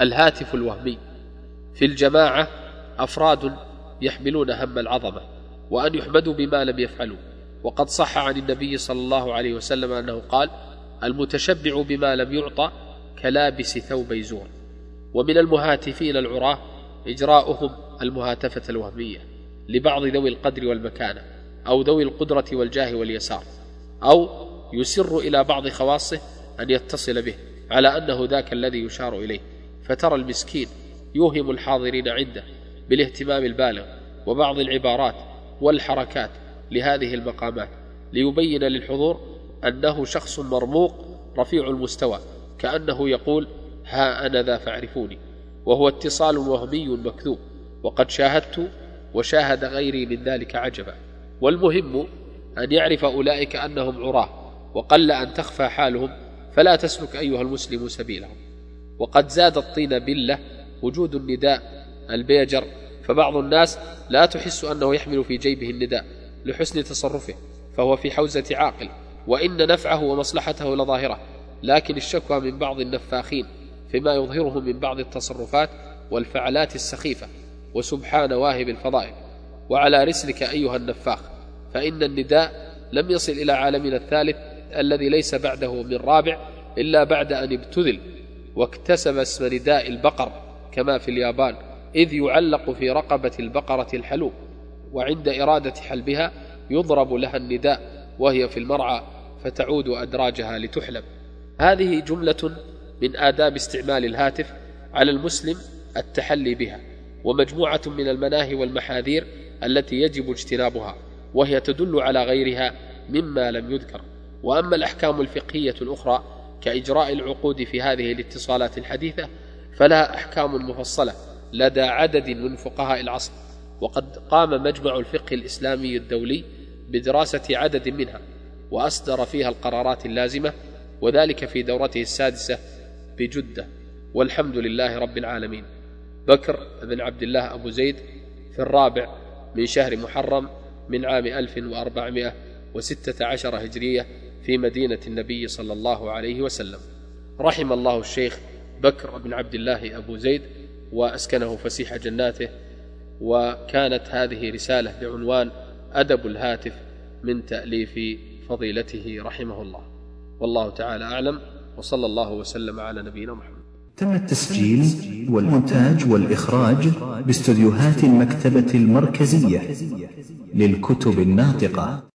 الهاتف الوهمي. في الجماعة أفراد يحملون هم العظمة وأن يحمدوا بما لم يفعلوا. وقد صح عن النبي صلى الله عليه وسلم أنه قال المتشبع بما لم يعطى كلابس ثوب زور ومن المهاتفين العراة إجراؤهم المهاتفة الوهمية لبعض ذوي القدر والمكانة أو ذوي القدرة والجاه واليسار أو يسر إلى بعض خواصه أن يتصل به على أنه ذاك الذي يشار إليه. فترى المسكين يوهم الحاضرين عنده بالاهتمام البالغ وبعض العبارات والحركات لهذه المقامات ليبين للحضور أنه شخص مرموق رفيع المستوى كأنه يقول ها أنا ذا فاعرفوني وهو اتصال وهمي مكذوب وقد شاهدت وشاهد غيري من ذلك عجبا والمهم أن يعرف أولئك أنهم عراه وقل أن تخفى حالهم فلا تسلك أيها المسلم سبيلهم. وقد زاد الطين بلة وجود النداء البيجر. فبعض الناس لا تحس أنه يحمل في جيبه النداء لحسن تصرفه فهو في حوزة عاقل. وإن نفعه ومصلحته لظاهرة لكن الشكوى من بعض النفاخين فيما يظهره من بعض التصرفات والفعلات السخيفة. وسبحان واهب الفضائل. وعلى رسلك أيها النفاخ فإن النداء لم يصل إلى عالمنا الثالث الذي ليس بعده من رابع إلا بعد أن ابتذل. واكتسب اسم نداء البقر كما في اليابان إذ يعلق في رقبة البقرة الحلوب وعند إرادة حلبها يضرب لها النداء وهي في المرعى فتعود أدراجها لتحلب. هذه جملة من آداب استعمال الهاتف على المسلم التحلي بها ومجموعة من المناهي والمحاذير التي يجب اجتنابها وهي تدل على غيرها مما لم يذكر. وأما الأحكام الفقهية الأخرى كإجراء العقود في هذه الاتصالات الحديثة فلها أحكام مفصلة لدى عدد من فقهاء العصر وقد قام مجمع الفقه الإسلامي الدولي بدراسة عدد منها وأصدر فيها القرارات اللازمة وذلك في دورته السادسة بجدة والحمد لله رب العالمين. بكر بن عبد الله أبو زيد في الرابع من شهر محرم من عام 1416 هجرية في مدينة النبي صلى الله عليه وسلم. رحم الله الشيخ بكر بن عبد الله أبو زيد وأسكنه فسيح جناته وكانت هذه رسالة بعنوان أدب الهاتف من تأليف فضيلته رحمه الله. والله تعالى أعلم وصلى الله وسلم على نبينا محمد. تم التسجيل والمونتاج والإخراج باستديوهات المكتبة المركزية للكتب الناطقة.